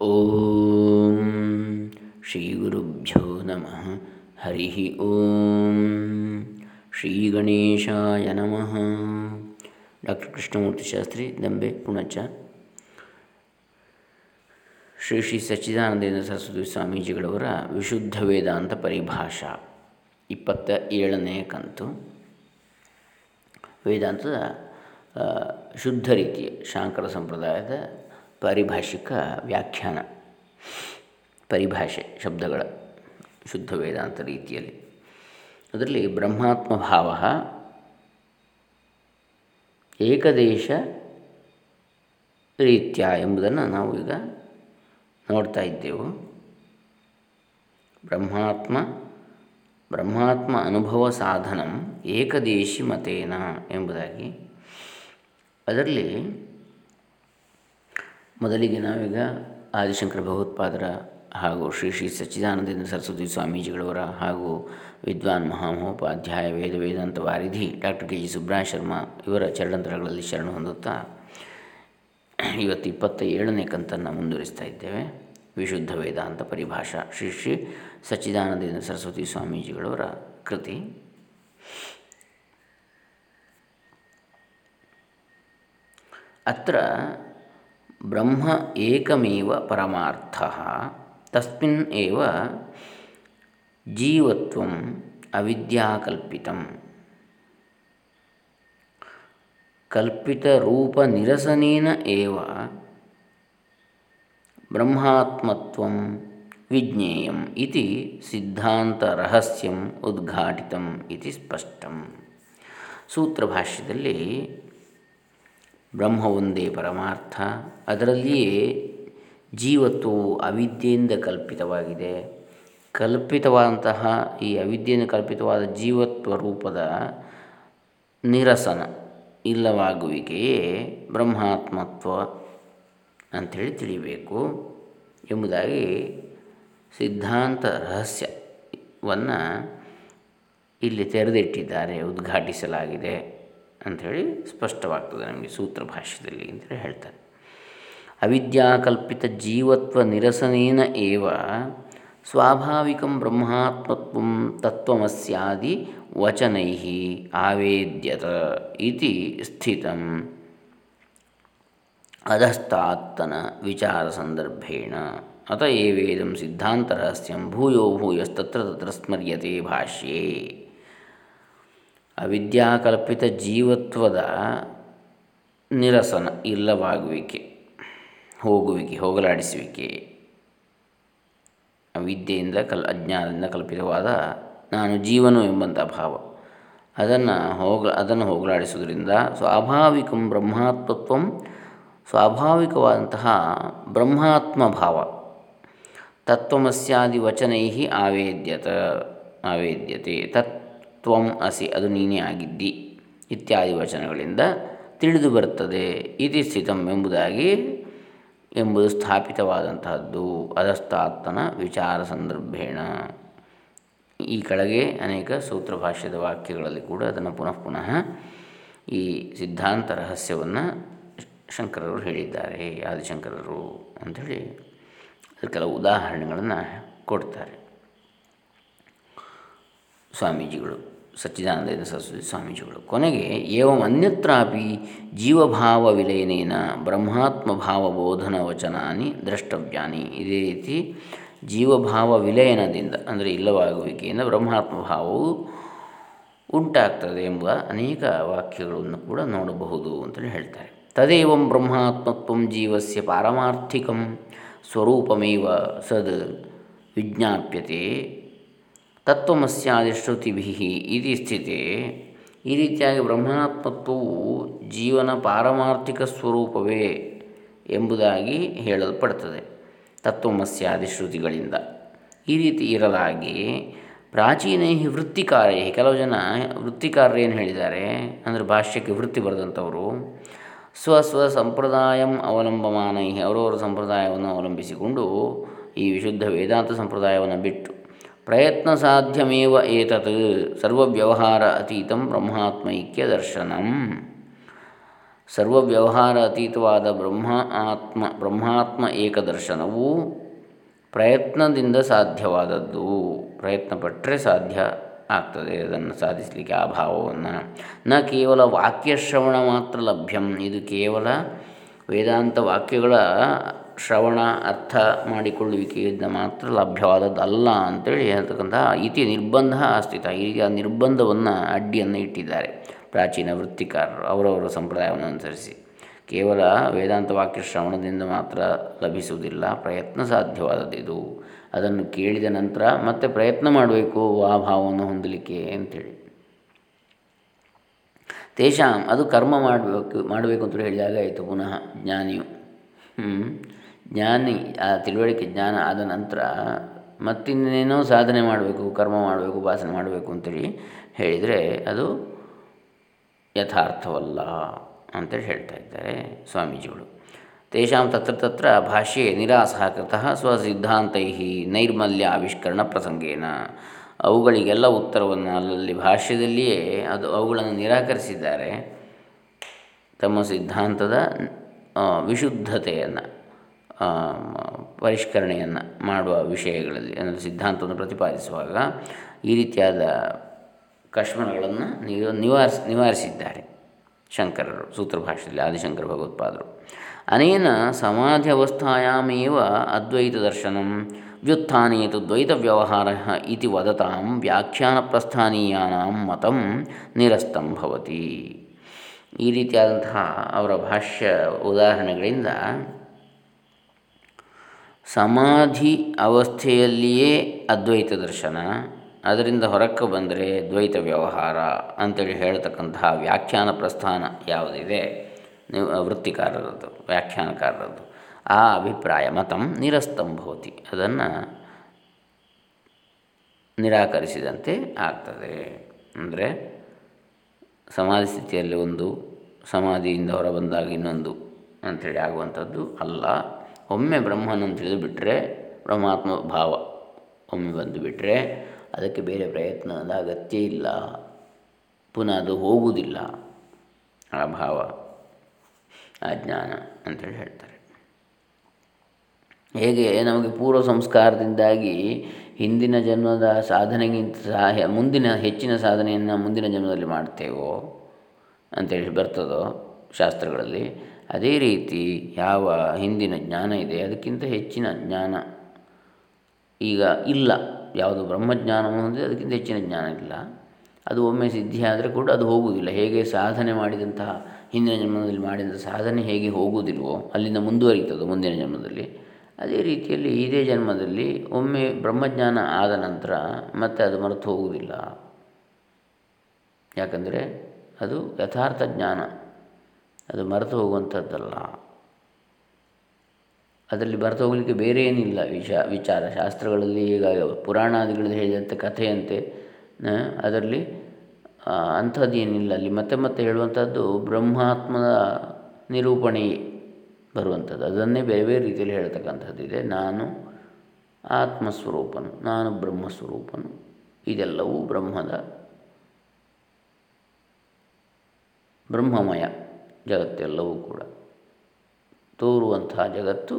ಓಂ. ಶ್ರೀ ಗುರುಭ್ಯೋ ನಮಃ. ಹರಿ ಓಂ. ಶ್ರೀ ಗಣೇಶಾಯ ನಮಃ. ಡಾಕ್ಟರ್ ಕೃಷ್ಣಮೂರ್ತಿ ಶಾಸ್ತ್ರಿ, ದಂಬೆ, ಪುಣಚ. ಶ್ರೀ ಶ್ರೀ ಸಚ್ಚಿದಾನಂದೇಂದ್ರ ಸರಸ್ವತಿ ಸ್ವಾಮೀಜಿಗಳವರ ವಿಶುದ್ಧ ವೇದಾಂತ ಪರಿಭಾಷಾ, ಇಪ್ಪತ್ತ ಏಳನೇ ಕಂತು. ವೇದಾಂತದ ಶುದ್ಧ ರೀತಿಯ, ಶಾಂಕರ ಸಂಪ್ರದಾಯದ ಪಾರಿಭಾಷಿಕ ವ್ಯಾಖ್ಯಾನ, ಪರಿಭಾಷೆ ಶಬ್ದಗಳ ಶುದ್ಧ ವೇದಾಂತ ರೀತಿಯಲ್ಲಿ. ಅದರಲ್ಲಿ ಬ್ರಹ್ಮಾತ್ಮ ಭಾವ, ಏಕದೇಶ ರೀತ್ಯ ಎಂಬುದನ್ನು ನಾವು ಈಗ ನೋಡ್ತಾ ಇದ್ದೆವು. ಬ್ರಹ್ಮಾತ್ಮ ಬ್ರಹ್ಮಾತ್ಮ ಅನುಭವ ಸಾಧನಂ ಏಕದೇಶಿ ಮತೇನ ಎಂಬುದಾಗಿ. ಅದರಲ್ಲಿ ಮೊದಲಿಗೆ ನಾವೀಗ ಆದಿಶಂಕರ ಭಗವತ್ಪಾದರ ಹಾಗೂ ಶ್ರೀ ಶ್ರೀ ಸಚ್ಚಿದಾನಂದೇಂದ್ರ ಸರಸ್ವತಿ ಸ್ವಾಮೀಜಿಗಳವರ ಹಾಗೂ ವಿದ್ವಾನ್ ಮಹಾಮಹೋಪಾಧ್ಯಾಯ ವೇದ ವೇದಾಂತ ವಾರಿಧಿ doctor K G Subraya Sharma ಇವರ ಚರಣಂತರಗಳಲ್ಲಿ ಶರಣ ಹೊಂದುತ್ತಾ ಇವತ್ತು ಇಪ್ಪತ್ತ ಏಳನೇ ಕಂತನ್ನು ಮುಂದುವರಿಸ್ತಾ ಇದ್ದೇವೆ. ವಿಶುದ್ಧ ವೇದಾಂತ ಪರಿಭಾಷಾ ಶ್ರೀ ಶ್ರೀ ಸಚ್ಚಿದಾನಂದೇಂದ್ರ ಸರಸ್ವತಿ ಸ್ವಾಮೀಜಿಗಳವರ ಕೃತಿ. ಅತ್ರ ಬ್ರಹ್ಮ ಏಕಮೇವ ಪರಮಾರ್ಥ. ತಸ್ಮಿನ್ ಏವ ಜೀವತ್ವ ಅವಿದ್ಯಾಕಲ್ಪಿತ. ಕಲ್ಪಿತರೂಪನಿರಸನೇನ ಏವ ಬ್ರಹ್ಮಾತ್ಮತ್ವಂ ವಿಜ್ಞೇಯಂ ಇತಿ ಸಿದ್ಧಾಂತರಹಸ್ಯಂ ಉದ್ಘಾಟಿತಂ ಇತಿ ಸ್ಪಷ್ಟಂ. ಸೂತ್ರಭಾಷ್ಯದಲ್ಲಿ ಬ್ರಹ್ಮ ಒಂದೇ ಪರಮಾರ್ಥ. ಅದರಲ್ಲಿಯೇ ಜೀವತ್ವವು ಅವಿದ್ಯೆಯಿಂದ ಕಲ್ಪಿತವಾಗಿದೆ. ಕಲ್ಪಿತವಾದಂತಹ ಈ ಅವಿದ್ಯೆಯಿಂದ ಕಲ್ಪಿತವಾದ ಜೀವತ್ವ ರೂಪದ ನಿರಸನ ಇಲ್ಲವಾಗುವಿಕೆಯೇ ಬ್ರಹ್ಮಾತ್ಮತ್ವ ಅಂಥೇಳಿ ತಿಳಿಯಬೇಕು ಎಂಬುದಾಗಿ ಸಿದ್ಧಾಂತ ರಹಸ್ಯವನ್ನು ಇಲ್ಲಿ ತೆರೆದಿಟ್ಟಿದ್ದಾರೆ, ಉದ್ಘಾಟಿಸಲಾಗಿದೆ. ಅಂಥೇಳಿ ಸ್ಪಷ್ಟವಾಗ್ತದೆ ನಮಗೆ ಸೂತ್ರ ಭಾಷ್ಯದಲ್ಲಿ ಅಂತೇಳಿ ಹೇಳ್ತಾರೆ. ಅವಿದ್ಯಾಕಲ್ಪಿತ ಜೀವತ್ವ ನಿರಸನೇನ ಏವ ಸ್ವಾಭಾವಿಕಂ ಬ್ರಹ್ಮಾತ್ಮತ್ವ ತತ್ವಮಸ್ಯಾದಿ ವಚನೈ ಆವೇದ್ಯತ ಇತಿ ಸ್ಥಿತಂ. ಅಧಸ್ತಾತ್ತನ ವಿಚಾರ ಸಂದರ್ಭೇಣ ಅತ ಏವೇದಂ ಸಿದ್ಧಾಂತರಹಸ್ಯಂ ಭೂಯೋ ಭೂಯಸ್ತತ್ರ ತತ್ರ ಸ್ಮರ್ಯತೆ ಭಾಷ್ಯೇ. ಅವಿದ್ಯಾಕಲ್ಪಿತ ಜೀವತ್ವದ ನಿರಸನ ಇಲ್ಲವಾಗುವಿಕೆ, ಹೋಗುವಿಕೆ, ಹೋಗಲಾಡಿಸುವಿಕೆ. ಅವಿದ್ಯೆಯಿಂದ ಕಲ್, ಅಜ್ಞಾನದಿಂದ ಕಲ್ಪಿತವಾದ ನಾನು ಜೀವನು ಎಂಬಂಥ ಭಾವ. ಅದನ್ನು ಹೋಗ, ಅದನ್ನು ಹೋಗಲಾಡಿಸುವುದರಿಂದ ಸ್ವಾಭಾವಿಕ ಬ್ರಹ್ಮಾತ್ಮತ್ವ, ಸ್ವಾಭಾವಿಕವಾದಂತಹ ಬ್ರಹ್ಮಾತ್ಮ ಭಾವ. ತತ್ವಮಸ್ಯಾದಿ ವಚನೈ ಆವೇದ್ಯತ, ಆವೇದ್ಯತೆ. ತತ್ ತ್ವಂ ಅಸಿ, ಅದು ನೀನೇ ಆಗಿದ್ದಿ, ಇತ್ಯಾದಿ ವಚನಗಳಿಂದ ತಿಳಿದು ಬರುತ್ತದೆ. ಇತಿ ಸ್ಥಿತಂ ಎಂಬುದಾಗಿ ಎಂಬುದು ಸ್ಥಾಪಿತವಾದಂತಹದ್ದು ಅಧಸ್ತಾತ್ಮನ ವಿಚಾರ ಸಂದರ್ಭೇಣ. ಈ ಕೆಳಗೆ ಅನೇಕ ಸೂತ್ರ ಭಾಷ್ಯದ ವಾಕ್ಯಗಳಲ್ಲಿ ಕೂಡ ಅದನ್ನು ಪುನಃ ಪುನಃ ಈ ಸಿದ್ಧಾಂತ ರಹಸ್ಯವನ್ನು ಶಂಕರರು ಹೇಳಿದ್ದಾರೆ, ಆದಿಶಂಕರರು ಅಂಥೇಳಿ ಕೆಲವು ಉದಾಹರಣೆಗಳನ್ನು ಕೊಡ್ತಾರೆ. ಸ್ವಾಮೀಜಿಗಳು ಸಚ್ಚಿದಾನಂದ ಸರಸ್ವತಿ ಸ್ವಾಮೀಜಿಗಳು. ಕೊನೆಗೆ, ಏವಂ ಅನ್ಯತ್ರಾಪಿ ಜೀವಭಾವ ವಿಲಯನೇನ ಬ್ರಹ್ಮಾತ್ಮ ಭಾವ ಬೋಧನ ವಚನಾನಿ ದ್ರಷ್ಟವ್ಯಾನಿ. ಇದೇ ರೀತಿ ಜೀವಭಾವ ವಿಲಯನದಿಂದ ಅಂದರೆ ಇಲ್ಲವಾಗುವಿಕೆಯಿಂದ ಬ್ರಹ್ಮಾತ್ಮ ಭಾವವು ಉಂಟಾಗ್ತದೆ ಎಂಬ ಅನೇಕ ವಾಕ್ಯಗಳನ್ನು ಕೂಡ ನೋಡಬಹುದು ಅಂತೇಳಿ ಹೇಳ್ತಾರೆ. ತದೇವಂ ಬ್ರಹ್ಮಾತ್ಮತ್ವ ಜೀವಸ್ಯ ಪಾರಮಾರ್ಥಿಕಂ ಸ್ವರೂಪಮೇವ ಸದ್ ವಿಜ್ಞಾಪ್ಯತೆ ತತ್ವಮಸ್ಯಾದಿಶ್ರುತಿಭಿ ಇತಿ ಸ್ಥಿತಿ. ಈ ರೀತಿಯಾಗಿ ಬ್ರಹ್ಮಾತ್ಮತ್ವವು ಜೀವನ ಪಾರಮಾರ್ಥಿಕ ಸ್ವರೂಪವೇ ಎಂಬುದಾಗಿ ಹೇಳಲ್ಪಡ್ತದೆ ತತ್ವಮಸ್ಯಾದಿ ಶ್ರುತಿಗಳಿಂದ ಈ ರೀತಿ ಇರಲಾಗಿ ಪ್ರಾಚೀನ ವೃತ್ತಿಕಾರೇ, ಕೆಲವು ಜನ ವೃತ್ತಿಕಾರರೇನು ಹೇಳಿದ್ದಾರೆ, ಅಂದರೆ ಭಾಷ್ಯಕ್ಕೆ ವೃತ್ತಿ ಬರೆದಂಥವರು, ಸ್ವ ಸ್ವ ಸಂಪ್ರದಾಯಂ ಅವಲಂಬಮಾನೈ ಅವರವರ ಸಂಪ್ರದಾಯವನ್ನು ಅವಲಂಬಿಸಿಕೊಂಡು ಈ ವಿಶುದ್ಧ ವೇದಾಂತ ಸಂಪ್ರದಾಯವನ್ನು ಬಿಟ್ಟು ಪ್ರಯತ್ನ ಸಾಧ್ಯಮೇವ ಏತತ್. ಸರ್ವವ್ಯವಹಾರ ಅತೀತಂ ಬ್ರಹ್ಮಾತ್ಮೈಕ್ಯ ದರ್ಶನಂ. ಸರ್ವವ್ಯವಹಾರ ಅತೀತವಾದ ಬ್ರಹ್ಮ ಆತ್ಮ, ಬ್ರಹ್ಮಾತ್ಮ ಏಕದರ್ಶನವು ಪ್ರಯತ್ನದಿಂದ ಸಾಧ್ಯವಾದದ್ದು. ಪ್ರಯತ್ನ ಪಟ್ಟರೆ ಸಾಧ್ಯ ಆಗ್ತದೆ. ಅದನ್ನು ಸಾಧಿಸಲಿಕ್ಕೆ ಆ ಭಾವವನ್ನು. ನ ಕೇವಲ ವಾಕ್ಯ ಶ್ರವಣ ಮಾತ್ರ ಲಭ್ಯಂ. ಇದು ಕೇವಲ ವೇದಾಂತ ವಾಕ್ಯಗಳ ಶ್ರವಣ ಅರ್ಥ ಮಾಡಿಕೊಳ್ಳುವಿಕೆಯಿಂದ ಮಾತ್ರ ಲಭ್ಯವಾದದ್ದಲ್ಲ ಅಂತೇಳಿ ಹೇಳ್ತಕ್ಕಂತಹ ಇತಿ ನಿರ್ಬಂಧ ಅಸ್ತಿತ ಈಗ ನಿರ್ಬಂಧವನ್ನು ಅಡ್ಡಿಯನ್ನು ಇಟ್ಟಿದ್ದಾರೆ ಪ್ರಾಚೀನ ವೃತ್ತಿಕಾರರು, ಅವರವರ ಸಂಪ್ರದಾಯವನ್ನು ಅನುಸರಿಸಿ. ಕೇವಲ ವೇದಾಂತ ವಾಕ್ಯ ಶ್ರವಣದಿಂದ ಮಾತ್ರ ಲಭಿಸುವುದಿಲ್ಲ, ಪ್ರಯತ್ನ ಸಾಧ್ಯವಾದದ್ದಿದು. ಅದನ್ನು ಕೇಳಿದ ನಂತರ ಮತ್ತೆ ಪ್ರಯತ್ನ ಮಾಡಬೇಕು ಆ ಭಾವವನ್ನು ಹೊಂದಲಿಕ್ಕೆ ಅಂಥೇಳಿ ತೇಷಾಂ, ಅದು ಕರ್ಮ ಮಾಡಬೇಕು ಮಾಡಬೇಕು ಅಂತೇಳಿ ಹೇಳಿದಾಗ ಆಯಿತು, ಪುನಃ ಜ್ಞಾನಿಯು. ಜ್ಞಾನಿ, ಆ ತಿಳುವಳಿಕೆ ಜ್ಞಾನ ಆದ ನಂತರ ಮತ್ತಿನ್ನೇನೋ ಸಾಧನೆ ಮಾಡಬೇಕು, ಕರ್ಮ ಮಾಡಬೇಕು, ಉಪಾಸನೆ ಮಾಡಬೇಕು ಅಂತೇಳಿ ಹೇಳಿದರೆ ಅದು ಯಥಾರ್ಥವಲ್ಲ ಅಂತೇಳಿ ಹೇಳ್ತಾ ಇದ್ದಾರೆ ಸ್ವಾಮೀಜಿಗಳು. ತೇಷಾಂ ತತ್ರ ತತ್ರ ಭಾಷ್ಯೆ ನಿರಾಸಃ ಕೃತಃ ಸ್ವಸಿದ್ಧಾಂತೈ ನೈರ್ಮಲ್ಯ ಆವಿಷ್ಕರಣ ಪ್ರಸಂಗೇನ. ಅವುಗಳಿಗೆಲ್ಲ ಉತ್ತರವನ್ನು ಅಲ್ಲಲ್ಲಿ ಭಾಷ್ಯದಲ್ಲಿಯೇ ಅದು ಅವುಗಳನ್ನು ನಿರಾಕರಿಸಿದ್ದಾರೆ. ತಮ್ಮ ಸಿದ್ಧಾಂತದ ವಿಶುದ್ಧತೆಯನ್ನು. ಪರಿಷ್ಕರಣೆಯನ್ನು ಮಾಡುವ ವಿಷಯಗಳಲ್ಲಿ, ಅಂದರೆ ಸಿದ್ಧಾಂತವನ್ನು ಪ್ರತಿಪಾದಿಸುವಾಗ ಈ ರೀತಿಯಾದ ಕಶ್ಮಲಗಳನ್ನು ನಿವಾರಿಸ್, ನಿವಾರಿಸಿದ್ದಾರೆ ಶಂಕರರು ಸೂತ್ರಭಾಷೆಯಲ್ಲಿ ಆದಿಶಂಕರ ಭಗವತ್ಪಾದರು. ಅನೇನ ಸಮಾಧಿ ಅವಸ್ಥಾಯಾಮೇವ ಅದ್ವೈತ ದರ್ಶನಂ ವ್ಯುತ್ಥಾನೇತು ದ್ವೈತ ವ್ಯವಹಾರ ಇತಿ ವದತಾಂ ವ್ಯಾಖ್ಯಾನ ಪ್ರಸ್ಥಾನೀಯಾನಾಂ ಮತಂ ನಿರಸ್ತಂ ಭವತಿ. ಈ ರೀತಿಯಾದಂತಹ ಅವರ ಭಾಷ್ಯ ಉದಾಹರಣೆಗಳಿಂದ ಸಮಾಧಿ ಅವಸ್ಥೆಯಲ್ಲಿಯೇ ಅದ್ವೈತ ದರ್ಶನ, ಅದರಿಂದ ಹೊರಕ್ಕೆ ಬಂದರೆ ದ್ವೈತ ವ್ಯವಹಾರ ಅಂತೇಳಿ ಹೇಳ್ತಕ್ಕಂತಹ ವ್ಯಾಖ್ಯಾನ ಪ್ರಸ್ಥಾನ ಯಾವುದಿದೆ? ವೃತ್ತಿಕಾರರದ್ದು, ವ್ಯಾಖ್ಯಾನಕಾರರದ್ದು. ಆ ಅಭಿಪ್ರಾಯ ಮತಂ ನಿರಸ್ತಂ ಭವತಿ. ಅದನ್ನು ನಿರಾಕರಿಸಿದಂತೆ ಆಗ್ತದೆ. ಅಂದರೆ ಸಮಾಧಿ ಸ್ಥಿತಿಯಲ್ಲಿ ಒಂದು, ಸಮಾಧಿಯಿಂದ ಹೊರ ಬಂದಾಗ ಇನ್ನೊಂದು ಅಂಥೇಳಿ ಆಗುವಂಥದ್ದು ಅಲ್ಲ. ಒಮ್ಮೆ ಬ್ರಹ್ಮನನ್ನು ತಿಳಿದು ಬಿಟ್ಟರೆ ಬ್ರಹ್ಮಾತ್ಮ ಭಾವ ಒಮ್ಮೆ ಬಂದು ಬಿಟ್ಟರೆ ಅದಕ್ಕೆ ಬೇರೆ ಪ್ರಯತ್ನದ ಅಗತ್ಯ ಇಲ್ಲ. ಪುನಃ ಅದು ಹೋಗುವುದಿಲ್ಲ. ಆ ಭಾವ, ಆ ಜ್ಞಾನ ಅಂತೇಳಿ ಹೇಳ್ತಾರೆ. ಹೇಗೆ ನಮಗೆ ಪೂರ್ವ ಸಂಸ್ಕಾರದಿಂದಾಗಿ ಹಿಂದಿನ ಜನ್ಮದ ಸಾಧನೆಗಿಂತ ಮುಂದಿನ ಹೆಚ್ಚಿನ ಸಾಧನೆಯನ್ನು ಮುಂದಿನ ಜನ್ಮದಲ್ಲಿ ಮಾಡ್ತೇವೋ ಅಂತೇಳಿ ಬರ್ತದೋ? ಶಾಸ್ತ್ರಗಳಲ್ಲಿ ಅದೇ ರೀತಿ ಯಾವ ಹಿಂದಿನ ಜ್ಞಾನ ಇದೆ ಅದಕ್ಕಿಂತ ಹೆಚ್ಚಿನ ಜ್ಞಾನ ಈಗ ಇಲ್ಲ. ಯಾವುದು ಬ್ರಹ್ಮಜ್ಞಾನವನ್ನು ಹೊಂದಿದೆ, ಅದಕ್ಕಿಂತ ಹೆಚ್ಚಿನ ಜ್ಞಾನ ಇಲ್ಲ. ಅದು ಒಮ್ಮೆ ಸಿದ್ಧಿ ಆದರೆ ಕೂಡ ಅದು ಹೋಗುವುದಿಲ್ಲ. ಹೇಗೆ ಸಾಧನೆ ಮಾಡಿದಂತಹ ಹಿಂದಿನ ಜನ್ಮದಲ್ಲಿ ಮಾಡಿದಂಥ ಸಾಧನೆ ಹೇಗೆ ಹೋಗುವುದಿಲ್ವೋ, ಅಲ್ಲಿಂದ ಮುಂದುವರಿತದೋ ಮುಂದಿನ ಜನ್ಮದಲ್ಲಿ. ಅದೇ ರೀತಿಯಲ್ಲಿ ಇದೇ ಜನ್ಮದಲ್ಲಿ ಒಮ್ಮೆ ಬ್ರಹ್ಮಜ್ಞಾನ ಆದ ನಂತರ ಮತ್ತೆ ಅದು ಮರೆತು ಹೋಗುವುದಿಲ್ಲ. ಯಾಕಂದರೆ ಅದು ಯಥಾರ್ಥ ಜ್ಞಾನ. ಅದು ಮರೆತು ಹೋಗುವಂಥದ್ದಲ್ಲ. ಅದರಲ್ಲಿ ಮರೆತು ಹೋಗಲಿಕ್ಕೆ ಬೇರೆ ಏನಿಲ್ಲ ವಿಷ, ವಿಚಾರ. ಶಾಸ್ತ್ರಗಳಲ್ಲಿ ಈಗ ಪುರಾಣಾದಿಗಳಲ್ಲಿ ಹೇಳಿದಂಥ ಕಥೆಯಂತೆ ಅದರಲ್ಲಿ ಅಂಥದ್ದೇನಿಲ್ಲ ಅಲ್ಲಿ ಮತ್ತೆ ಮತ್ತೆ ಹೇಳುವಂಥದ್ದು ಬ್ರಹ್ಮಾತ್ಮದ ನಿರೂಪಣೆಯೇ ಬರುವಂಥದ್ದು. ಅದನ್ನೇ ಬೇರೆ ಬೇರೆ ರೀತಿಯಲ್ಲಿ ಹೇಳ್ತಕ್ಕಂಥದ್ದಿದೆ ನಾನು ಆತ್ಮಸ್ವರೂಪನು, ನಾನು ಬ್ರಹ್ಮಸ್ವರೂಪನು, ಇದೆಲ್ಲವೂ ಬ್ರಹ್ಮದ ಬ್ರಹ್ಮಮಯ. ಜಗತ್ತೆಲ್ಲವೂ ಕೂಡ. ತೋರುವಂತಹ ಜಗತ್ತು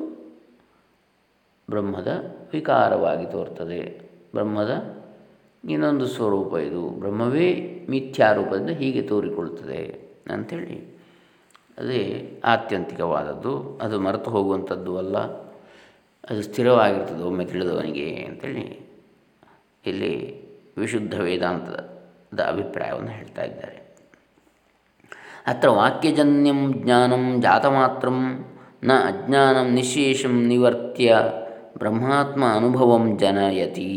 ಬ್ರಹ್ಮದ ವಿಕಾರವಾಗಿ ತೋರ್ತದೆ. ಬ್ರಹ್ಮದ ಇನ್ನೊಂದು ಸ್ವರೂಪ ಇದು. ಬ್ರಹ್ಮವೇ ಮಿಥ್ಯಾರೂಪದಿಂದ ಹೀಗೆ ತೋರಿಕೊಳ್ಳುತ್ತದೆ ಅಂಥೇಳಿ ಅದೇ ಆತ್ಯಂತಿಕವಾದದ್ದು. ಅದು ಮರೆತು ಹೋಗುವಂಥದ್ದು ಅಲ್ಲ. ಅದು ಸ್ಥಿರವಾಗಿರ್ತದೆ ಒಮ್ಮೆ ತಿಳಿದವನಿಗೆ ಅಂಥೇಳಿ ಇಲ್ಲಿ ವಿಶುದ್ಧ ವೇದಾಂತದ ಅಭಿಪ್ರಾಯವನ್ನು ಹೇಳ್ತಾ ಇದ್ದಾರೆ. ಅತ್ರ ವಾಕ್ಯಜನ್ಯಂ ಜ್ಞಾನಂ ಜಾತಮಾತ್ರಂ ನ ಅಜ್ಞಾನಂ ನಿಶೇಷಂ ನಿವರ್ತ್ಯ ಬ್ರಹ್ಮಾತ್ಮ ಅನುಭವಂ ಜನಯತಿ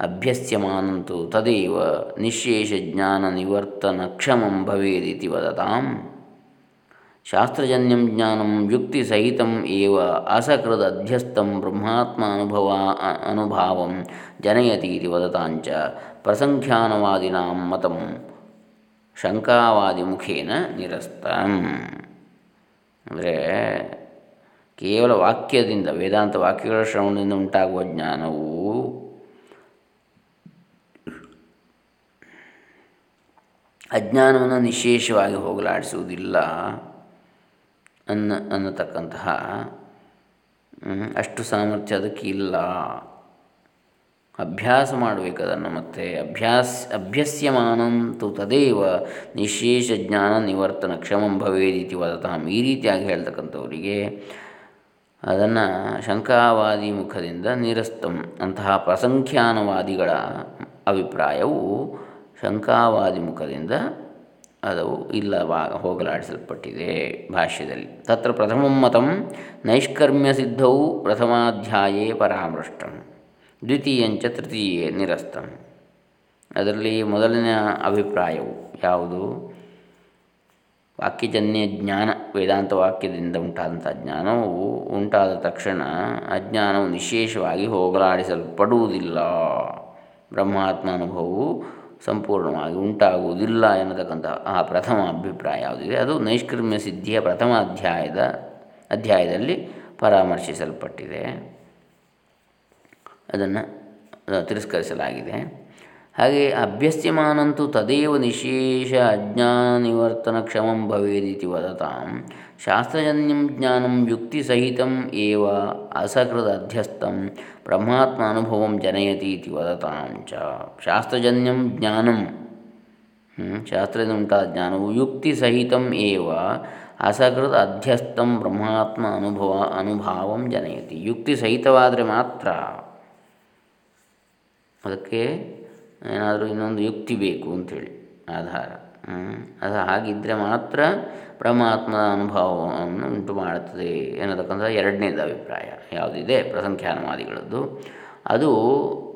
ಅಭ್ಯಸ್ಯಮಾನಂತು ತದೇವ ನಿಶೇಷಜ್ಞಾನ ನಿವರ್ತನಕ್ಷಮಂ ಭವೇದಿತಿ ವದತಾಂ ಶಾಸ್ತ್ರಜನ್ಯಂ ಜ್ಞಾನಂ ಯುಕ್ತಿಸಹಿತಂ ಏವ ಅಸಕೃದಧ್ಯಸ್ಥಂ ಬ್ರಹ್ಮಾತ್ಮ ಅನುಭವ ಅನುಭಾವಂ ಜನಯತಿ ಇತಿ ವದತಾಂಚ ಪ್ರಸಂಖ್ಯಾನವಾದಿನಾಂ ಮತಂ ಶಂಕಾವಾದಿ ಮುಖೇನ ನಿರಸ್ತ. ಅಂದರೆ ಕೇವಲ ವಾಕ್ಯದಿಂದ, ವೇದಾಂತ ವಾಕ್ಯಗಳ ಶ್ರವಣದಿಂದ ಉಂಟಾಗುವ ಜ್ಞಾನವು ಅಜ್ಞಾನವನ್ನು ನಿಶೇಷವಾಗಿ ಹೋಗಲಾಡಿಸುವುದಿಲ್ಲ ಅನ್ನ ಅನ್ನತಕ್ಕಂತಹ ಅಷ್ಟು ಸಾಮರ್ಥ್ಯ ಅದಕ್ಕೆ ಇಲ್ಲ. ಅಭ್ಯಾಸ ಮಾಡಬೇಕು ಅದನ್ನು ಮತ್ತು ಅಭ್ಯಾಸ ಅಭ್ಯಸ್ಯಮಾನಂತು ತದೇವ ನಿಶೇಷ ಜ್ಞಾನ ನಿವರ್ತನ ಕ್ಷಮಂ ಭವೇದಿತಿ ವದತಾಂ. ಈ ರೀತಿಯಾಗಿ ಹೇಳ್ತಕ್ಕಂಥವರಿಗೆ ಅದನ್ನು ಶಂಕಾವಾದಿ ಮುಖದಿಂದ ನಿರಸ್ತಂ. ಅಂತಹ ಪ್ರಸಂಖ್ಯಾನವಾದಿಗಳ ಅಭಿಪ್ರಾಯವು ಶಂಕಾವಾದಿ ಮುಖದಿಂದ ಅದು ಇಲ್ಲವಾ ಹೋಗಲಾಡಿಸಲ್ಪಟ್ಟಿದೆ ಭಾಷ್ಯದಲ್ಲಿ. ತತ್ರ ಪ್ರಥಮ ಮತಂ ನೈಷ್ಕರ್ಮ್ಯ ಸಿದ್ಧವು ಪ್ರಥಮಾಧ್ಯಾಯೇ ಪರಾಮೃಷ್ಟಂ. ದ್ವಿತೀಯಂಚ ತೃತೀಯೇ ನಿರಸ್ತಂ. ಅದರಲ್ಲಿ ಮೊದಲನೇ ಅಭಿಪ್ರಾಯವು ಯಾವುದು? ವಾಕ್ಯಜನ್ಯ ಜ್ಞಾನ ವೇದಾಂತ ವಾಕ್ಯದಿಂದ ಉಂಟಾದಂಥ ಜ್ಞಾನವು ಉಂಟಾದ ತಕ್ಷಣ ಅಜ್ಞಾನವು ನಿಶೇಷವಾಗಿ ಹೋಗಲಾಡಿಸಲ್ಪಡುವುದಿಲ್ಲ. ಬ್ರಹ್ಮಾತ್ಮ ಅನುಭವವು ಸಂಪೂರ್ಣವಾಗಿ ಉಂಟಾಗುವುದಿಲ್ಲ ಎನ್ನತಕ್ಕಂಥ ಆ ಪ್ರಥಮ ಅಭಿಪ್ರಾಯ ಯಾವುದಿದೆ ಅದು ನೈಷ್ಕರ್ಮ್ಯ ಸಿದ್ಧಿಯ ಪ್ರಥಮ ಅಧ್ಯಾಯದ ಅಧ್ಯಾಯದಲ್ಲಿ ಪರಾಮರ್ಶಿಸಲ್ಪಟ್ಟಿದೆ. ಅದನ್ನು ತಿರಸ್ಕರಿಸಲಾಗಿದೆ. ಹಾಗೆ ಅಭ್ಯಸ್ಯಮಾನಂತೂ ತದೇವ ನಿಶೇಷ ಅಜ್ಞಾನ ನಿವರ್ತನ ಕ್ಷಮಂ ಭವೇದಿತಿ ವದತಾಂ. ಶಾಸ್ತ್ರಜನ್ಯಂ ಜ್ಞಾನಂ ಯುಕ್ತಿಸಹಿತಂ ಏವ ಅಸಕೃತ ಅಧ್ಯಸ್ಥಂ ಬ್ರಹ್ಮಾತ್ಮ ಅನುಭವಂ ಜನಯತಿ ಇತಿ ವದತಾಂ ಚ. ಶಾಸ್ತ್ರಜನ್ಯಂ ಜ್ಞಾನಂ ಶಾಸ್ತ್ರದಿಂದ ಉಂಟಾದ ಜ್ಞಾನವು ಯುಕ್ತಿಸಹಿತಂ ಏವ ಅಸಕೃತ ಅಧ್ಯಸ್ಥಂ ಬ್ರಹ್ಮಾತ್ಮ ಅನುಭವ, ಅನುಭಾವಂ ಜನಯತಿ. ಯುಕ್ತಿಸಹಿತವಾದರೆ ಮಾತ್ರ ಅದಕ್ಕೆ ಏನಾದರೂ ಇನ್ನೊಂದು ಯುಕ್ತಿ ಬೇಕು ಅಂಥೇಳಿ, ಆಧಾರ. ಅದು ಹಾಗಿದ್ದರೆ ಮಾತ್ರ ಪರಮಾತ್ಮದ ಅನುಭವವನ್ನು ಉಂಟು ಮಾಡುತ್ತದೆ ಎನ್ನತಕ್ಕಂಥ ಎರಡನೇದು ಅಭಿಪ್ರಾಯ. ಯಾವುದಿದೆ? ಪ್ರಸಂಖ್ಯಾನವಾದಿಗಳದ್ದು. ಅದು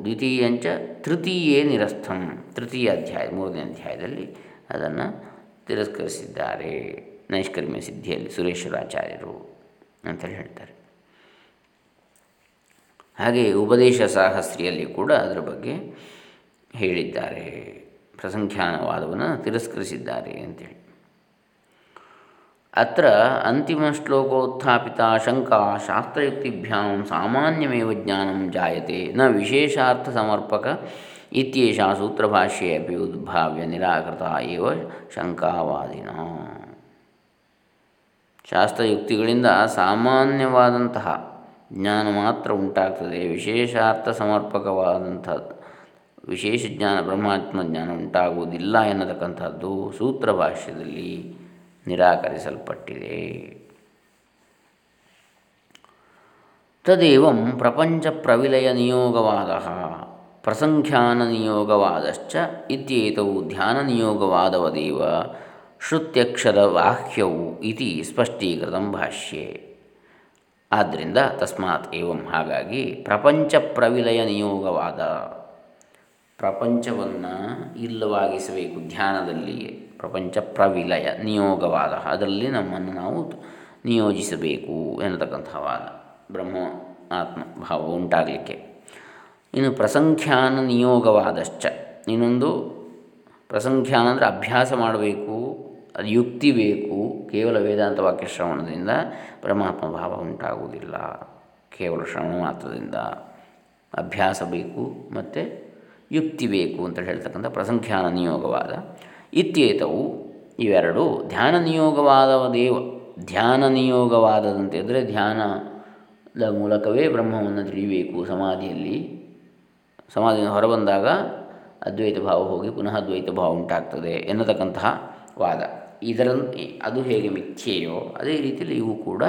ದ್ವಿತೀಯಂಚ ತೃತೀಯೇ ನಿರಸ್ಥಂ, ತೃತೀಯ ಅಧ್ಯಾಯ ಮೂರನೇ ಅಧ್ಯಾಯದಲ್ಲಿ ಅದನ್ನು ತಿರಸ್ಕರಿಸಿದ್ದಾರೆ ನೈಷ್ಕರ್ಮ್ಯ ಸಿದ್ಧಿಯಲ್ಲಿ ಸುರೇಶ್ವರಾಚಾರ್ಯರು ಅಂತೇಳಿ ಹೇಳ್ತಾರೆ. ಹಾಗೆ ಉಪದೇಶ ಸಾಹಸ್ರಿಯಲ್ಲಿ ಕೂಡ ಅದರ ಬಗ್ಗೆ ಹೇಳಿದ್ದಾರೆ. ಪ್ರಸಂಖ್ಯಾನವಾದವನ್ನು ತಿರಸ್ಕರಿಸಿದ್ದಾರೆ ಅಂತೇಳಿ. ಅತ್ರ ಅಂತಿಮ ಶ್ಲೋಕೋತ್ಥಾಪಿತ ಶಂಕಾ ಶಾಸ್ತ್ರಯುಕ್ತಿಭ್ಯಾಂ ಸಾಮಾನ್ಯಮೇವ ಜ್ಞಾನಂ ಜಾಯತೆ ನ ವಿಶೇಷಾರ್ಥ ಸಮರ್ಪಕ ಇತ್ಯೇಷ ಸೂತ್ರಭಾಷ್ಯೆ ಅಪಿ ಉದ್ಭಾವ್ಯ ನಿರಾಕೃತ ಇವ ಶಂಕಾವಾದಿನ. ಶಾಸ್ತ್ರಯುಕ್ತಿಗಳಿಂದ ಸಾಮಾನ್ಯವಾದಂತಹ ಜ್ಞಾನ ಮಾತ್ರ ಉಂಟಾಗ್ತದೆ. ವಿಶೇಷಾರ್ಥ ಸಮರ್ಪಕವಾದಂಥ ವಿಶೇಷ ಜ್ಞಾನ, ಬ್ರಹ್ಮಾತ್ಮ ಜ್ಞಾನ ಉಂಟಾಗುವುದಿಲ್ಲ ಎನ್ನತಕ್ಕಂಥದ್ದು ಸೂತ್ರ ಭಾಷ್ಯದಲ್ಲಿ ನಿರಾಕರಿಸಲ್ಪಟ್ಟಿದೆ. ತದೇವಂ ಪ್ರಪಂಚ ಪ್ರವಿಲಯ ನಿಯೋಗವಾದ, ಪ್ರಸಂಖ್ಯಾನ ನಿಯೋಗವಾದಶ್ಚ ಇತ್ಯೇತವು ಧ್ಯಾನ ನಿಯೋಗವಾದವದೇವ ಶ್ರುತ್ಯಕ್ಷರ ವಾಕ್ಯವು ಇತಿ ಸ್ಪಷ್ಟೀಕೃತ ಭಾಷ್ಯೆ. ಆದ್ದರಿಂದ ತಸ್ಮಾತ್ ಏವಂ. ಹಾಗಾಗಿ ಪ್ರಪಂಚ ಪ್ರವಿಲಯ ನಿಯೋಗವಾದ ಪ್ರಪಂಚವನ್ನು ಇಲ್ಲವಾಗಿಸಬೇಕು ಧ್ಯಾನದಲ್ಲಿ ಪ್ರಪಂಚ ಪ್ರವಿಲಯ ನಿಯೋಗವಾದ ಅದರಲ್ಲಿ ನಮ್ಮನ್ನು ನಾವು ನಿಯೋಜಿಸಬೇಕು ಎನ್ನತಕ್ಕಂಥ ವಾದ. ಬ್ರಹ್ಮ ಆತ್ಮ ಭಾವ ಉಂಟಾಗಲಿಕ್ಕೆ. ಇನ್ನು ಪ್ರಸಂಖ್ಯಾನ ನಿಯೋಗವಾದಶ್ಚ. ಇನ್ನೊಂದು ಪ್ರಸಂಖ್ಯಾನ ಅಂದರೆ ಅಭ್ಯಾಸ ಮಾಡಬೇಕು. ಅದು ಯುಕ್ತಿ ಬೇಕು ಕೇವಲ ವೇದಾಂತ ವಾಕ್ಯ ಶ್ರವಣದಿಂದ ಪರಮಾತ್ಮ ಭಾವ ಉಂಟಾಗುವುದಿಲ್ಲ. ಕೇವಲ ಶ್ರವಣ ಮಾತ್ರದಿಂದ ಅಭ್ಯಾಸ ಬೇಕು ಮತ್ತು ಯುಕ್ತಿ ಬೇಕು ಅಂತ ಹೇಳ್ತಕ್ಕಂಥ ಪ್ರಸಂಖ್ಯಾನ ನಿಯೋಗವಾದ ಇತ್ಯೇತವು ಇವೆರಡು. ಧ್ಯಾನ ನಿಯೋಗವಾದವ ದೇವ. ಧ್ಯಾನ ನಿಯೋಗವಾದದಂತೆ ಅಂದರೆ ಧ್ಯಾನದ ಮೂಲಕವೇ ಬ್ರಹ್ಮವನ್ನು ತಿಳಿಯಬೇಕು ಸಮಾಧಿಯಲ್ಲಿ. ಸಮಾಧಿಯಿಂದ ಹೊರಬಂದಾಗ ಅದ್ವೈತ ಭಾವ ಹೋಗಿ ಪುನಃ ಅದ್ವೈತ ಭಾವ ಉಂಟಾಗ್ತದೆ ಎನ್ನತಕ್ಕಂತಹ ವಾದ. ಇದರ ಅದು ಹೇಗೆ ಮಿಥ್ಯೆಯೋ ಅದೇ ರೀತಿಯಲ್ಲಿ ಇವು ಕೂಡ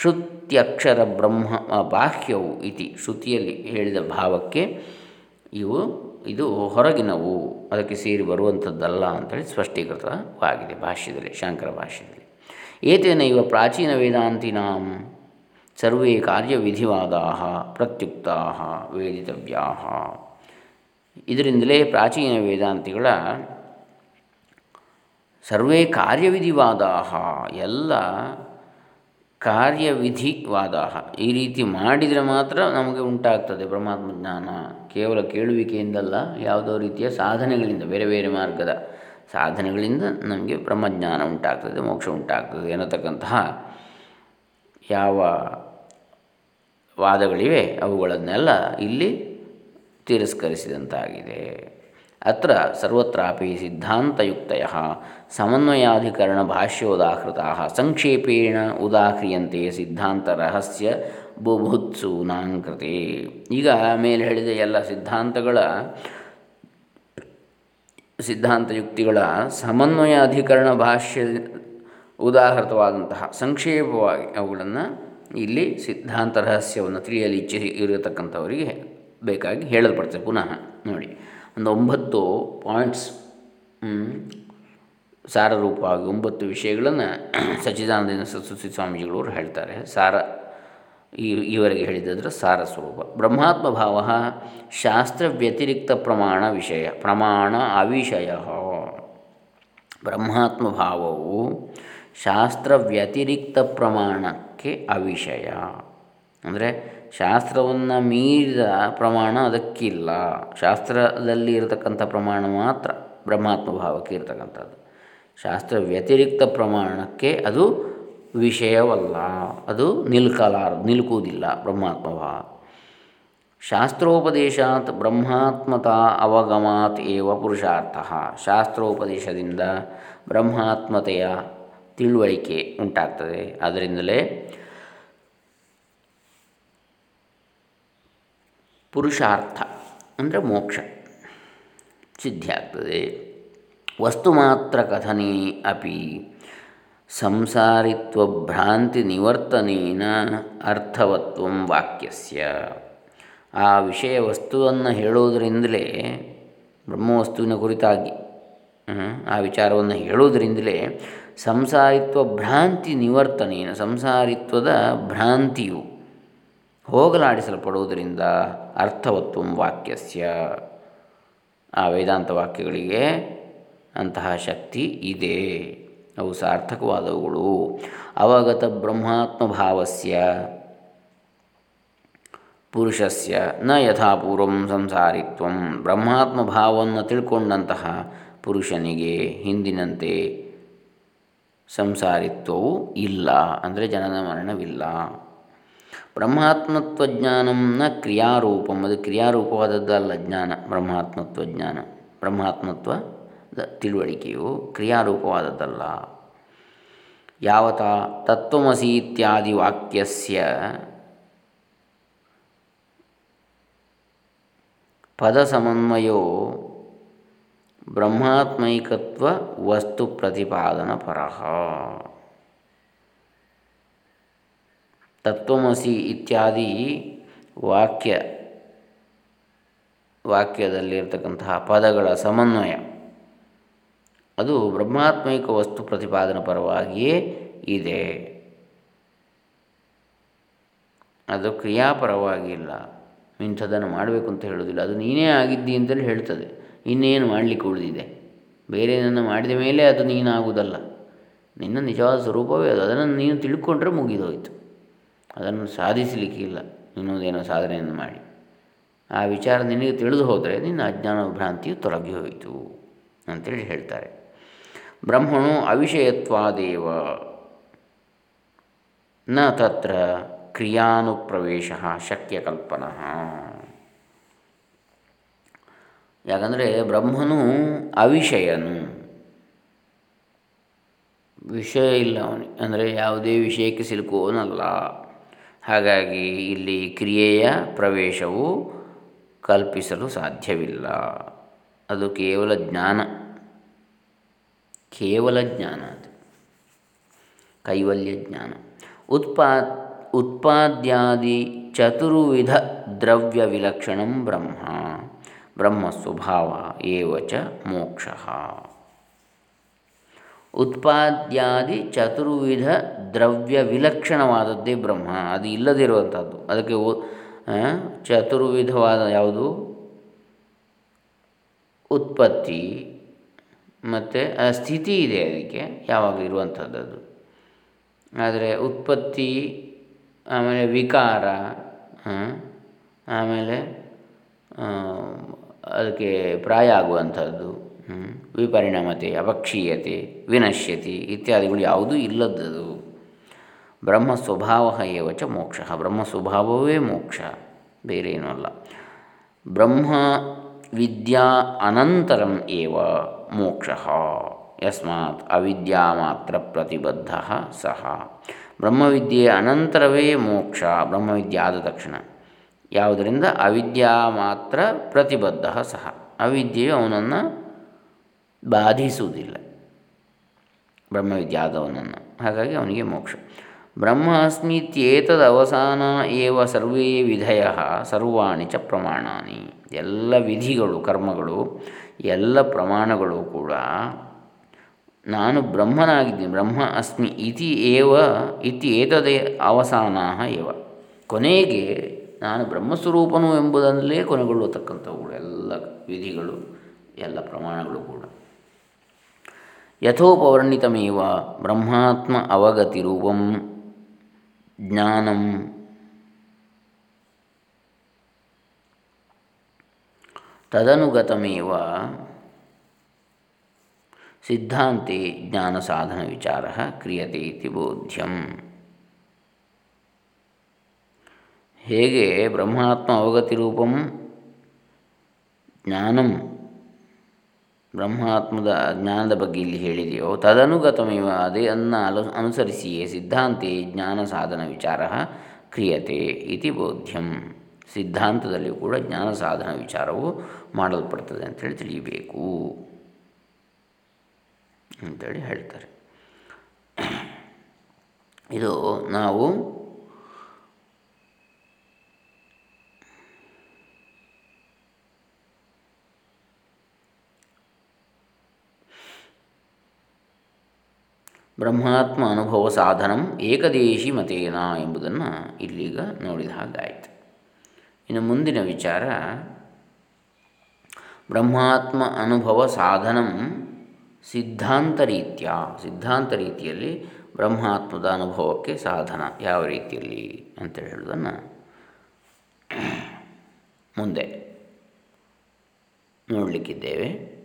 ಶ್ರುತ್ಯಕ್ಷರ ಬ್ರಹ್ಮ ಬಾಹ್ಯವು ಇತಿ. ಶ್ರುತಿಯಲ್ಲಿ ಹೇಳಿದ ಭಾವಕ್ಕೆ ಇವು, ಇದು ಹೊರಗಿನವು, ಅದಕ್ಕೆ ಸೇರಿ ಬರುವಂಥದ್ದಲ್ಲ ಅಂತೇಳಿ ಸ್ಪಷ್ಟೀಕೃತವಾಗಿದೆ ಭಾಷ್ಯದಲ್ಲಿ, ಶಂಕರ ಭಾಷ್ಯದಲ್ಲಿ. ಏತೇನ ಇವ ಪ್ರಾಚೀನ ವೇದಾಂತಿನಾಂ ಸರ್ವೇ ಕಾರ್ಯವಿಧಿವಾದಾ ಪ್ರತ್ಯುಕ್ತಾ ವೇದಿತವ್ಯಾ ಇದರಿಂದಲೇ ಪ್ರಾಚೀನ ವೇದಾಂತಿಗಳ ಸರ್ವೇ ಕಾರ್ಯವಿಧಿವಾದ ಎಲ್ಲ ಕಾರ್ಯವಿಧಿವಾದ ಈ ರೀತಿ ಮಾಡಿದರೆ ಮಾತ್ರ ನಮಗೆ ಉಂಟಾಗ್ತದೆ ಪರಮಾತ್ಮ ಜ್ಞಾನ. ಕೇವಲ ಕೇಳುವಿಕೆಯಿಂದಲ್ಲ, ಯಾವುದೋ ರೀತಿಯ ಸಾಧನೆಗಳಿಂದ, ಬೇರೆ ಬೇರೆ ಮಾರ್ಗದ ಸಾಧನೆಗಳಿಂದ ನಮಗೆ ಬ್ರಹ್ಮಜ್ಞಾನ ಉಂಟಾಗ್ತದೆ, ಮೋಕ್ಷ ಉಂಟಾಗ್ತದೆ ಎನ್ನತಕ್ಕಂತಹ ಯಾವ ವಾದಗಳಿವೆ, ಅವುಗಳನ್ನೆಲ್ಲ ಇಲ್ಲಿ ತಿರಸ್ಕರಿಸಿದಂತಾಗಿದೆ. ಅತ್ರ ಸರ್ವತ್ರಾಪಿ ಸಿದ್ಧಾಂತಯುಕ್ತಯ ಸಮನ್ವಯಾಧಿಕರಣ ಭಾಷ್ಯೋದಾಹೃತ ಸಂಕ್ಷೇಪೇಣ ಉದಾಹ್ರಿಯಂತೆ ಸಿದ್ಧಾಂತ ರಹಸ್ಯ ಬುಭುತ್ಸೂನಾಂಕೃತಿ ಈಗ ಮೇಲೆ ಹೇಳಿದ ಎಲ್ಲ ಸಿದ್ಧಾಂತಗಳ ಸಿದ್ಧಾಂತಯುಕ್ತಿಗಳ ಸಮನ್ವಯಾಧಿಕರಣ ಸಮನ್ವಯ ಭಾಷ್ಯ ಉದಾಹೃತವಾದಂತಹ ಸಂಕ್ಷೇಪವಾಗಿ ಅವುಗಳನ್ನು ಇಲ್ಲಿ ಸಿದ್ಧಾಂತ ರಹಸ್ಯವನ್ನು ತಿಳಿಯಲು ಇಚ್ಛೆ ಇರತಕ್ಕಂಥವರಿಗೆ ಬೇಕಾಗಿ ಹೇಳಲ್ಪಡ್ತದೆ ಪುನಃ ನೋಡಿ. ಒಂದು ಒಂಬತ್ತು ಪಾಯಿಂಟ್ಸ್ ಸಾರರೂಪವಾಗಿ ಒಂಬತ್ತು ವಿಷಯಗಳನ್ನು ಸಚ್ಚಿದಾನಂದ ಸರಸ್ವತಿ ಸ್ವಾಮೀಜಿಗಳವರು ಹೇಳ್ತಾರೆ. ಸಾರ, ಈ, ಈವರೆಗೆ ಹೇಳಿದ್ದರ ಸಾರ ಸ್ವರೂಪ. ಬ್ರಹ್ಮಾತ್ಮ ಭಾವ ಶಾಸ್ತ್ರ ವ್ಯತಿರಿಕ್ತ ಪ್ರಮಾಣ ವಿಷಯ, ಪ್ರಮಾಣ ಅವಿಷಯ. ಬ್ರಹ್ಮಾತ್ಮ ಭಾವವು ಶಾಸ್ತ್ರ ವ್ಯತಿರಿಕ್ತ ಪ್ರಮಾಣಕ್ಕೆ ಅವಿಷಯ. ಅಂದರೆ ಶಾಸ್ತ್ರವನ್ನು ಮೀರಿದ ಪ್ರಮಾಣ ಅದಕ್ಕಿಲ್ಲ. ಶಾಸ್ತ್ರದಲ್ಲಿ ಇರತಕ್ಕಂಥ ಪ್ರಮಾಣ ಮಾತ್ರ ಬ್ರಹ್ಮಾತ್ಮ ಭಾವಕ್ಕೆ ಇರತಕ್ಕಂಥದ್ದು. ಶಾಸ್ತ್ರ ವ್ಯತಿರಿಕ್ತ ಪ್ರಮಾಣಕ್ಕೆ ಅದು ವಿಷಯವಲ್ಲ. ಅದು ನಿಲ್ಕಲಾರ, ನಿಲ್ಕುವುದಿಲ್ಲ ಬ್ರಹ್ಮಾತ್ಮ ಭಾವ. ಶಾಸ್ತ್ರೋಪದೇಶಾತ್ ಬ್ರಹ್ಮಾತ್ಮತಾ ಅವಗಮಾತ್ ಏವ ಪುರುಷಾರ್ಥ. ಶಾಸ್ತ್ರೋಪದೇಶದಿಂದ ಬ್ರಹ್ಮಾತ್ಮತೆಯ ತಿಳುವಳಿಕೆ ಉಂಟಾಗ್ತದೆ. ಅದರಿಂದಲೇ ಪುರುಷಾರ್ಥ ಅಂದರೆ ಮೋಕ್ಷ. ಸಿದ್ಧಿಯಾಗ್ತದೆ ವಸ್ತು ಮಾತ್ರ ಕಥನೆ ಅಪಿ. ಸಂಸಾರಿತ್ವ ಭ್ರಾಂತಿ ನಿವರ್ತನೇನ ಅರ್ಥವತ್ವ ವಾಕ್ಯಸ್ಯ. ಆ ವಿಷಯ ವಸ್ತುವನ್ನು ಹೇಳೋದರಿಂದಲೇ ಬ್ರಹ್ಮವಸ್ತುವಿನ ಕುರಿತಾಗಿ ಆ ವಿಚಾರವನ್ನು ಹೇಳೋದರಿಂದಲೇ ಸಂಸಾರಿತ್ವ ಭ್ರಾಂತಿ ನಿವರ್ತನೇನ, ಸಂಸಾರಿತ್ವದ ಭ್ರಾಂತಿಯು. ಹೋಗಲಾಡಿಸಲ್ಪಡುವುದರಿಂದ ಅರ್ಥವತ್ವ ವಾಕ್ಯಸ್ಯ. ಆ ವೇದಾಂತ ವಾಕ್ಯಗಳಿಗೆ ಅಂತಹ ಶಕ್ತಿ ಇದೆ. ಅವು ಸಾರ್ಥಕವಾದವುಗಳು. ಅವಗತ ಬ್ರಹ್ಮಾತ್ಮ ಭಾವಸ್ಯ ಪುರುಷಸ್ಯ ನ ಯಥಾಪೂರ್ವಂ ಸಂಸಾರಿತ್ವ. ಬ್ರಹ್ಮಾತ್ಮ ಭಾವವನ್ನು ತಿಳ್ಕೊಂಡಂತಹ ಪುರುಷನಿಗೆ ಹಿಂದಿನಂತೆ ಸಂಸಾರಿತ್ವವು ಇಲ್ಲ. ಅಂದರೆ ಜನನ ಮರಣವಿಲ್ಲ. ಬ್ರಹ್ಮಾತ್ಮತ್ವ ಜ್ಞಾನಂನ ಕ್ರಿಯಾರೂಪಂ. ಅದು ಕ್ರಿಯಾರೂಪವಾದದ್ದಲ್ಲ ಜ್ಞಾನ ಬ್ರಹ್ಮಾತ್ಮತ್ವ ಜ್ಞಾನ ಬ್ರಹ್ಮಾತ್ಮತ್ವ ತಿಳುವಳಿಕೆಯು ಕ್ರಿಯಾರೂಪವಾದದ್ದಲ್ಲ. ಯಾವತ ತತ್ವಮಸಿ ಇತ್ಯಾದಿ ವಾಕ್ಯಸ್ಯ ಪದ ಸಮನ್ವಯೋ ಬ್ರಹ್ಮಾತ್ಮೈಕತ್ವ ವಸ್ತು ಪ್ರತಿಪಾದನ ಪರಹ ತತ್ವಮಸಿ ಇತ್ಯಾದಿ ವಾಕ್ಯ ವಾಕ್ಯದಲ್ಲಿರ್ತಕ್ಕಂತಹ ಪದಗಳ ಸಮನ್ವಯ. ಅದು ಬ್ರಹ್ಮಾತ್ಮೈಕ ವಸ್ತು ಪ್ರತಿಪಾದನ ಪರವಾಗಿಯೇ ಇದೆ. ಅದು ಕ್ರಿಯಾಪರವಾಗಿಲ್ಲ. ಇಂಥದನ್ನು ಮಾಡಬೇಕು ಅಂತ ಹೇಳೋದಿಲ್ಲ ಅದು ನೀನೇ ಆಗಿದ್ದಿ ಅಂತಲೇ ಹೇಳ್ತದೆ. ಇನ್ನೇನು ಮಾಡಲಿಕ್ಕೆ ಉಳಿದಿದೆ? ಬೇರೆಯನ್ನು ಮಾಡಿದ ಮೇಲೆ ಅದು ನೀನಾಗುವುದಲ್ಲ. ನಿನ್ನ ನಿಜವಾದ ಸ್ವರೂಪವೇ ಅದು. ಅದನ್ನು ನೀನು ತಿಳ್ಕೊಂಡ್ರೆ ಮುಗಿದೋಯ್ತು. ಅದನ್ನು ಸಾಧಿಸಲಿಕ್ಕಿಲ್ಲ. ಇನ್ನೊಂದೇನೋ ಸಾಧನೆಯನ್ನು ಮಾಡಿ. ಆ ವಿಚಾರ ನಿನಗೆ ತಿಳಿದು ಹೋದರೆ ನಿನ್ನ ಅಜ್ಞಾನ ಭ್ರಾಂತಿಯು ತೊಲಗಿ ಹೋಯಿತು ಅಂತೇಳಿ ಹೇಳ್ತಾರೆ. ಬ್ರಹ್ಮಣು ಅವಿಷಯತ್ವಾದೇವ. ನ ತತ್ರ ಕ್ರಿಯಾನುಪ್ರವೇಶ ಶಕ್ಯ ಕಲ್ಪನಾ ಯಾಕಂದರೆ ಬ್ರಹ್ಮನು ಅವಿಷಯನು. ವಿಷಯ ಇಲ್ಲ ಅವನಿಗೆ ಅಂದರೆ ಯಾವುದೇ ವಿಷಯಕ್ಕೆ ಸಿಲುಕುವವನಲ್ಲ. ಹಾಗಾಗಿ ಇಲ್ಲಿ ಕ್ರಿಯೆಯ ಪ್ರವೇಶವು ಕಲ್ಪಿಸಲು ಸಾಧ್ಯವಿಲ್ಲ. ಅದು ಕೇವಲ ಜ್ಞಾನ. ಕೇವಲ ಜ್ಞಾನ ಅದು. ಕೈವಲ್ಯ ಜ್ಞಾನ. ಉತ್ಪಾದ್ ಉತ್ಪಾದ್ಯಾದಿ ಚತುರ್ವಿಧ ದ್ರವ್ಯ ವಿಲಕ್ಷಣಂ ಬ್ರಹ್ಮ. ಬ್ರಹ್ಮ ಸ್ವಭಾವ ಏವಚ ಮೋಕ್ಷ. ಉತ್ಪಾದ್ಯಾದಿ ಚತುರ್ವಿಧ ದ್ರವ್ಯ ವಿಲಕ್ಷಣವಾದದ್ದೇ ಬ್ರಹ್ಮ. ಅದು ಇಲ್ಲದಿರುವಂಥದ್ದು. ಅದಕ್ಕೆ ಚತುರ್ವಿಧವಾದ ಯಾವುದು? ಉತ್ಪತ್ತಿ. ಮತ್ತು ಸ್ಥಿತಿ ಇದೆ ಅದಕ್ಕೆ ಯಾವಾಗಲೂ ಇರುವಂಥದ್ದು ಆದರೆ ಉತ್ಪತ್ತಿ, ಆಮೇಲೆ ವಿಕಾರ ಆಮೇಲೆ ಅದಕ್ಕೆ ಪ್ರಾಯ ಆಗುವಂಥದ್ದು. ವಿಪರಿಣಾಮತೆ ಅಪಕ್ಷೀಯತೆ ವಿನಶ್ಯತಿ ಇತ್ಯಾದಿಗಳು ಯಾವುದೂ ಇಲ್ಲದ್ದು ಬ್ರಹ್ಮ ಸ್ವಭಾವ ಏವಚ ಮೋಕ್ಷ. ಬ್ರಹ್ಮ ಸ್ವಭಾವವೇ ಮೋಕ್ಷ ಬೇರೆ ಅಲ್ಲ. ಬ್ರಹ್ಮ ವಿದ್ಯಾ ಅನಂತರಂ ಏವ ಮೋಕ್ಷ. ಯಸ್ಮಾತ್ ಅವಿದ್ಯಾ ಮಾತ್ರ ಪ್ರತಿಬದ್ಧ ಸಹ. ಬ್ರಹ್ಮವಿದ್ಯೆಯ ಅನಂತರವೇ ಮೋಕ್ಷ, ಬ್ರಹ್ಮವಿದ್ಯೆ ಆದ ತಕ್ಷಣ. ಯಾವುದರಿಂದ? ಅವಿದ್ಯಾ ಮಾತ್ರ ಪ್ರತಿಬದ್ಧ ಸಹ. ಅವಿದ್ಯೆಯು ಅವನನ್ನು ಬಾಧಿಸುವುದಿಲ್ಲ. ಬ್ರಹ್ಮವಿದ್ಯಾದವನನ್ನು ಹಾಗಾಗಿ ಅವನಿಗೆ ಮೋಕ್ಷ. ಬ್ರಹ್ಮ ಅಸ್ಮಿತ್ಯೇತದ ಅವಸಾನ ಏವ ಸರ್ವೇ ವಿಧಯ ಸರ್ವಾಣಿ ಚ ಪ್ರಮಾಣಾನಿ. ಎಲ್ಲ ವಿಧಿಗಳು, ಕರ್ಮಗಳು, ಎಲ್ಲ ಪ್ರಮಾಣಗಳು ಕೂಡ ನಾನು ಬ್ರಹ್ಮನಾಗಿದ್ದೀನಿ. ಬ್ರಹ್ಮ ಅಸ್ಮಿ ಇತಿ ಏವ, ಇತಿ ಏತದೇ ಅವಸಾನ ಏವ. ಕೊನೆಗೆ ನಾನು ಬ್ರಹ್ಮಸ್ವರೂಪನು ಎಂಬುದರಲ್ಲೇ ಕೊನೆಗೊಳ್ಳುತ್ತಕ್ಕಂಥವುಗಳು ಎಲ್ಲ ವಿಧಿಗಳು, ಎಲ್ಲ ಪ್ರಮಾಣಗಳು ಕೂಡ. ಯಥೋಪವರ್ಣಿತಮೇವ ಬ್ರಹ್ಮಾತ್ಮ ಅವಗತಿರೂಪಂ ಜ್ಞಾನಂ. ತದನುಗತಮೇವ ಸಿದ್ಧಾಂತೆ ಜ್ಞಾನಸಾಧನ ವಿಚಾರ ಕ್ರಿಯತೆ ಇತಿ ಬೋಧ್ಯಂ. ಹೇಗೆ ಬ್ರಹ್ಮಾತ್ಮ ಅವಗತಿ ರೂಪಂ ಜ್ಞಾನಂ ಬ್ರಹ್ಮಾತ್ಮದ ಜ್ಞಾನದ ಬಗ್ಗೆ ಇಲ್ಲಿ ಹೇಳಿದೆಯೋ, ತದನುಗತಮೇವ ಅದೇ ಅನ್ನ ಅಲು, ಅನುಸರಿಸಿಯೇ ಸಿದ್ಧಾಂತೆ ಜ್ಞಾನ ಸಾಧನ ವಿಚಾರ ಕ್ರಿಯತೆ ಇತಿ ಬೋಧ್ಯಂ. ಸಿದ್ಧಾಂತದಲ್ಲಿಯೂ ಕೂಡ ಜ್ಞಾನ ಸಾಧನ ವಿಚಾರವು ಮಾಡಲ್ಪಡ್ತದೆ ಅಂತೇಳಿ ತಿಳಿಯಬೇಕು ಅಂತೇಳಿ ಹೇಳ್ತಾರೆ. ಇದು ನಾವು ಬ್ರಹ್ಮಾತ್ಮ ಅನುಭವ ಸಾಧನಂ ಏಕದೇಶಿ ಮತೇನ ಎಂಬುದನ್ನು ಇಲ್ಲಿಗ ನೋಡಿದ ಹಾಗಾಯಿತು. ಇನ್ನು ಮುಂದಿನ ವಿಚಾರ, ಬ್ರಹ್ಮಾತ್ಮ ಅನುಭವ ಸಾಧನಂ ಸಿದ್ಧಾಂತ ರೀತಿಯ. ಸಿದ್ಧಾಂತ ರೀತಿಯಲ್ಲಿ ಬ್ರಹ್ಮಾತ್ಮದ ಅನುಭವಕ್ಕೆ ಸಾಧನ ಯಾವ ರೀತಿಯಲ್ಲಿ ಅಂತ ಹೇಳೋದನ್ನು ಮುಂದೆ ನೋಡಲಿಕ್ಕಿದ್ದೇವೆ.